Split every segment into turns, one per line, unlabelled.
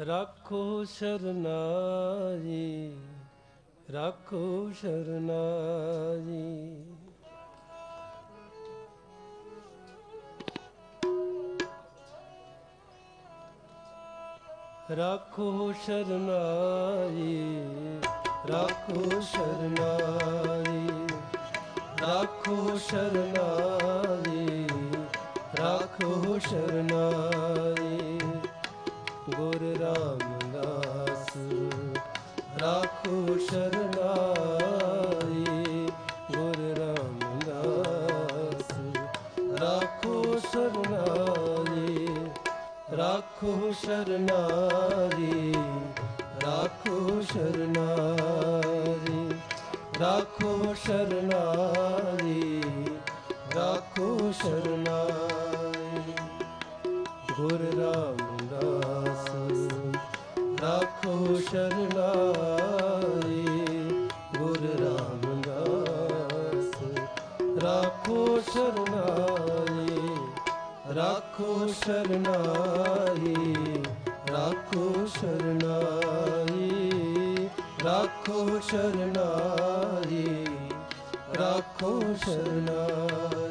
ਰੱਖੋ ਸ਼ਰਨਾਈ ਰੱਖੋ ਸ਼ਰਨਾਈ। ਰੱਖੋ ਸ਼ਰਨਾਈ ਰੱਖੋ ਸ਼ਰਨਾਈ ਰੱਖੋ ਸ਼ਰਨਾਈ ਰੱਖੋ ਸ਼ਰਨਾਈ। ਗੁਰ ਰਾਮਦਾਸ, ਰਾਖੋ ਸ਼ਰਨਾਈ। ਗੁਰ ਰਾਮਦਾਸ, ਰੱਖੋ ਸ਼ਰਨਾਈ, ਰਾਖੋ ਸ਼ਰਨਾਈ ਰਾਖੋ ਸ਼ਰਨਾਈ ਰਾਖੋ ਸ਼ਰਨਾਈ ਰਾਖੋ ਸ਼ਰਨਾਈ। ਗੁਰ ਰਾਮਦਾਸ। ਰੱਖੋ ਸ਼ਰਨਾਈ ਗੁਰ ਰਾਮਦਾਸ। ਰੱਖੋ ਸ਼ਰਨਾਈ ਰਾਖੋ ਸ਼ਰਨਾਈ ਰੱਖੋ ਸ਼ਰਨਾਈ ਰਾਖੋ ਸ਼ਰਨਾਈ ਰੱਖੋ ਸ਼ਰਨਾਈ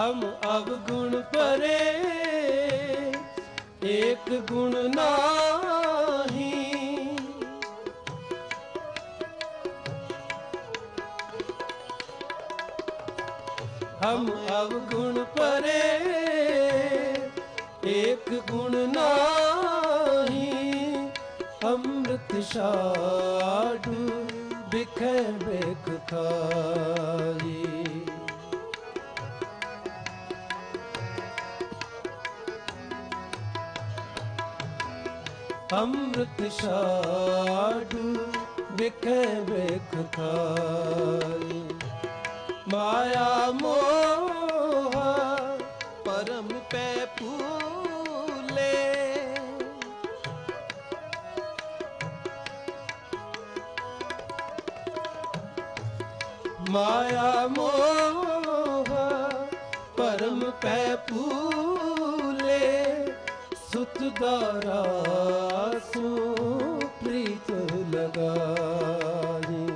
हम अवगुण परे एक गुण नाही हम अवगुण परे एक गुण नाही अमृत साडू बिखे बेख खाई ਅੰਮ੍ਰਿਤ ਛਾਡੂ ਵਿਖੇ ਵੇਖ ਖਾਈ ਮਾਇਆ ਮੋਹ
ਪਰਮ ਪੈ ਪੂਲੇ
ਮਾਇਆ ਮੋਹ ਪਰਮ ਪੈ ਪੂਲੇ ਸੁਤ ਸੋ ਪ੍ਰੀਤ ਲਗਾਈ।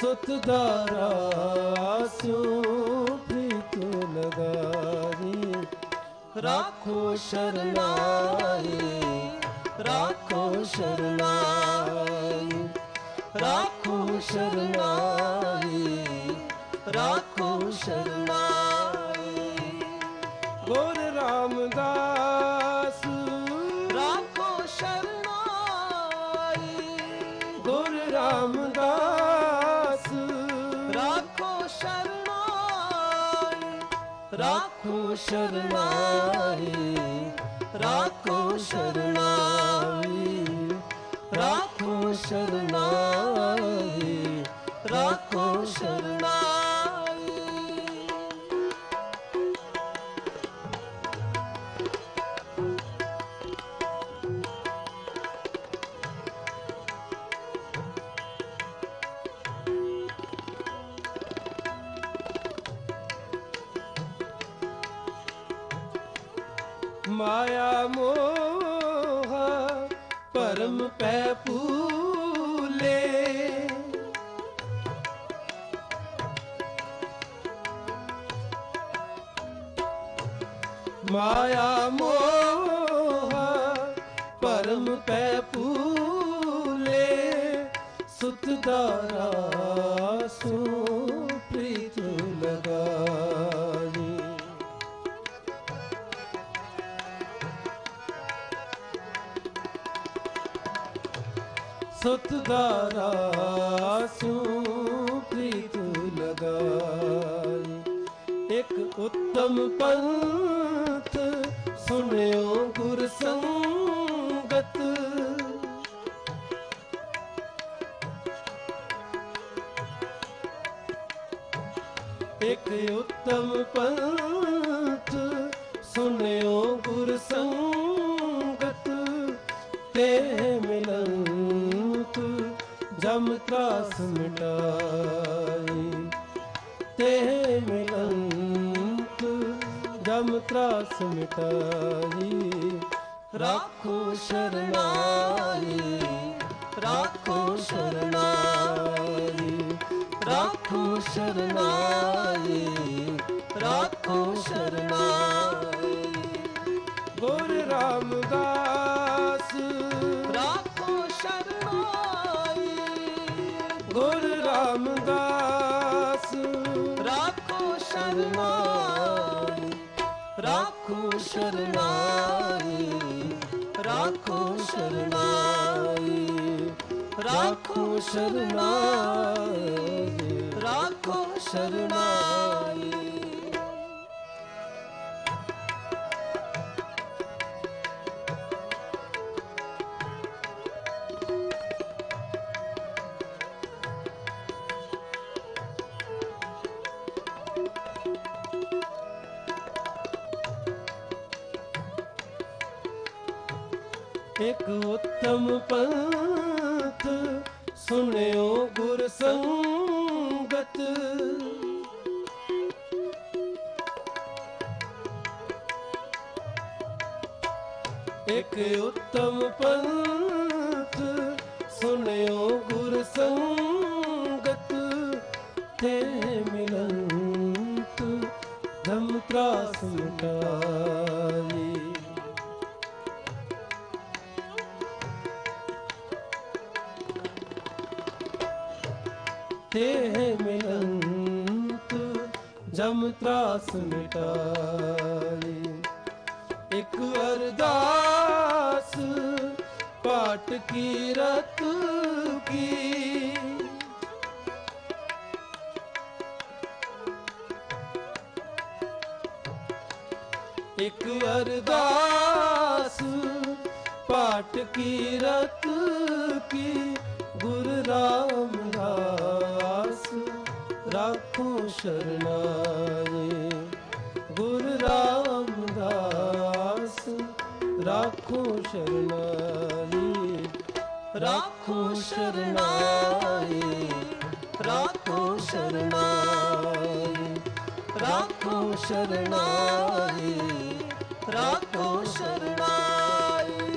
ਸੁਤ ਦਾਰਾ ਸੋ ਪ੍ਰੀਤ ਲਗਾਈ। ਰਾਖੋ ਸ਼ਰਨਾਈ ਰਾਖੋ ਸ਼ਰਨਾਈ ਰਾਖੋ ਸ਼ਰਨਾਈ ਰਾਖੋ ਸ਼ਰਨਾਈ।
ਸ਼ਰਨਾਈ ਰਾਖੋ ਸ਼ਰਨਾਈ
ਰਾਖੋ ਸ਼ਰਨਾਈ ਰਾਖੋ ਸ਼ਰਨਾਈ। ਮਾਇਆ ਮੋਹ ਪਰਮ ਪੈ ਪੂਲੇ ਮਾਇਆ ਮੋਹ ਪਰਮ ਪੈ ਪੂਲੇ ਸੁਤ ਦਾਰਾ ਸੋ। ਸੁਤ ਦਾਰਾ ਸੋ ਪ੍ਰੀਤ ਲਗਾਈ। ਇੱਕ ਉਤਮ ਪੰਥ ਸੁਣਿਓ ਗੁਰ ਸੰਗਤ। ਇੱਕ ਉੱਤਮ ਪੰਥ ਸੁਣਿਓ ਗੁਰ ਸੰਗਤ। ਤੇ ਜਮ ਤਰਾਸ ਮਿਟਾਈ ਤੇ ਮਿਲੰਤ ਜਮ ਤਰਾਸ ਮਿਟਾਈ।
ਰਾਖੋ ਸ਼ਰਨਾਈ ਰਾਖੋ ਸ਼ਰਨਾਈ ਰਾਖੋ ਸ਼ਰਨਾਈ ਰਾਖੋ ਸ਼ਰਨਾਈ।
ਗੁਰ ਰਾਮਦਾਸ ਗੁਰ ਰਾਮਦਾਸ।
ਰਾਖੋ ਸ਼ਰਨਾਈ ਰਾਖੋ ਸ਼ਰਨਾਈ ਰਾਖੋ ਸ਼ਰਨਾਈ ਰਾਖੋ ਸ਼ਰਨਾਈ ਰਾਖੋ ਸ਼ਰਨਾਈ
ਇੱਕ ਉਤਮ ਪੰਥ ਸੁਣਿਓ ਗੁਰ ਸੰਗਤ। ਇੱਕ ਉਤਮ ਪੰਥ ਸੁਨਿਓ ਗੁਰ ਸੰਗਤ। ਤਰਾਸ ਮਿਟਾਈ ਤੇ ਮਿਲੰਤ ਜਮ ਤਰਾਸ ਮਿਟਾਈ ਇੱਕ ਅਰਦਾਸ ਪਾਟ ਕੀ ਰਤ ਕੀ ਇੱਕ ਅਰਦਾਸ, ਪਾਠ ਕੀ ਰਤ ਕੀ ਗੁਰ ਰਾਮ ਰਾਮਦਾਸ ਰਾਖੋ ਸ਼ਰਨਾਏ ਗੁਰ ਰਾਮ ਰਾਮਦਾਸ ਰਾਖੋ ਸ਼ਰਨਾਈ
ਰਾਖੋ ਸ਼ਰਨਾਈ ਰਾਖੋ ਸ਼ਰਨਾਈ ਰਾਖੋ ਸ਼ਰਨਾਈ ਰਾਖੋ ਸ਼ਰਨਾਈ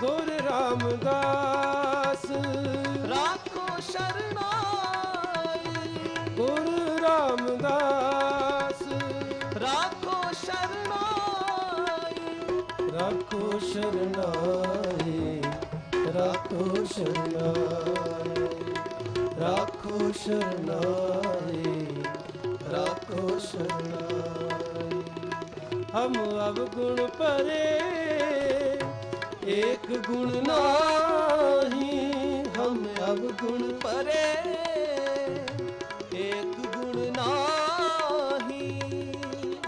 ਗੁਰ ਰਾਮਦਾਸ
ਰਾਖੋ ਸ਼ਰਨਾਈ
ਗੁਰ ਰਾਮਦਾਸ
ਰਾਖੋ ਸ਼ਰਨਾਈ
ਰਾਖੋ ਸ਼ਰਨਾਈ ਰਾਖੋ ਸ਼ਰਨਾਈ ਰਾਖੋ ਸ਼ਰਨਾਈ ਰਾਖੋ ਸ਼ਰਨਾਈ ਹਮ ਅਵਗੁਣ ਪਰੇ ਏਕ ਗੁਣ ਨਾਹੀ। ਹਮ ਅਵਗੁਣ
ਪਰੇ ਏਕ ਗੁਣ ਨਾਹੀ।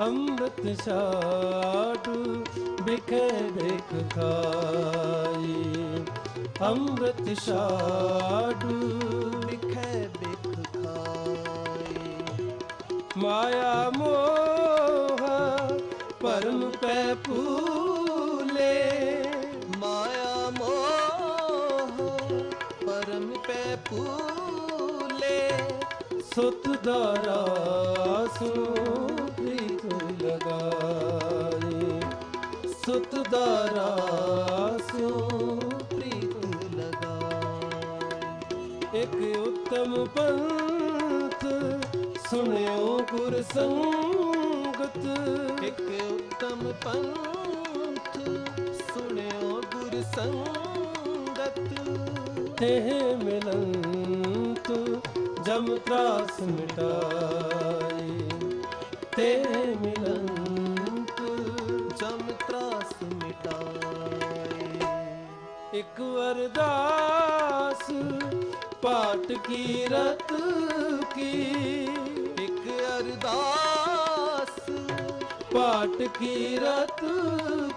ਅੰਮ੍ਰਿਤ ਛਾਟੂ ਬਿਖੇ ਬਿਖ ਖਾਈ। ਅੰਮ੍ਰਿਤ ਛਾਟੂ
ਵਿਖੇ ਬਿਖ ਖਾਈ।
ਮਾਇਆ ਮੋਹ ਪਰਮ ਪੈ ਭੂਲੇ
ਮਾਇਆ ਮੋਹ, ਪਰਮ ਪੈ ਪੂਲੇ
ਸੁਤ ਦਾਰਾ ਸੂ ਪ੍ਰੀਤ ਲਗਾਈ ਸੁਤ ਦਾਰਾ ਸੂ
ਪ੍ਰੀਤ ਲਗਾਈ
ਇੱਕ ਉੱਤਮ ਪੰਥ ਸੁਣਿਓ ਗੁਰ
ਇੱਕ ਉਤਮ ਪੰਥ ਸੁਣਿਓ ਗੁਰ ਸੰਗਤ।
ਤੇ ਮਿਲੰਤ ਜਮ ਤਰਾਸ ਮਿਟਾਈ। ਤੇ ਮਿਲੰਤ
ਜਮ ਤਰਾਸ ਮਿਟਾਏ
ਇੱਕ ਅਰਦਾਸ ਪਾਟ ਕੀ ਰਤ ਕੀ।
ਇੱਕ ਅਰਦਾਸ
ਪਾਟ ਕੀ ਰਤ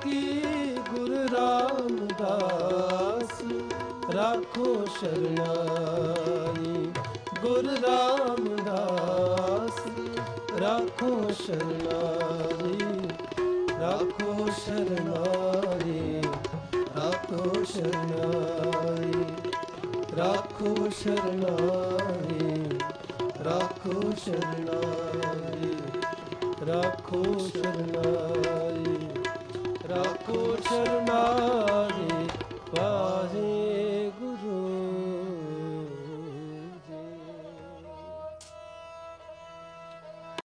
ਕੀ ਗੁਰ ਰਾਮਦਾਸ ਰਾਖੋ ਸ਼ਰਨਾਈ। ਗੁਰ ਰਾਮਦਾਸ ਰਾਖੋ ਸ਼ਰਨਾਈ। ਰਾਖੋ ਸ਼ਰਨਾਈ ਰਾਖੋ ਸ਼ਰਨਾਈ। ਰਾਖੋ ਸ਼ਰਨਾਈ ਰਾਖੋ ਸ਼ਰਨਾਈ। ਰਾਖੋ ਸ਼ਰਨਾਈ ਰਾਖੋ ਸ਼ਰਨਾਈ ਪਾਹੇ